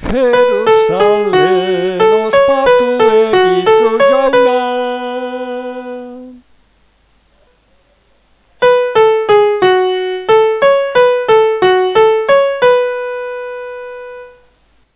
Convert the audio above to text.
head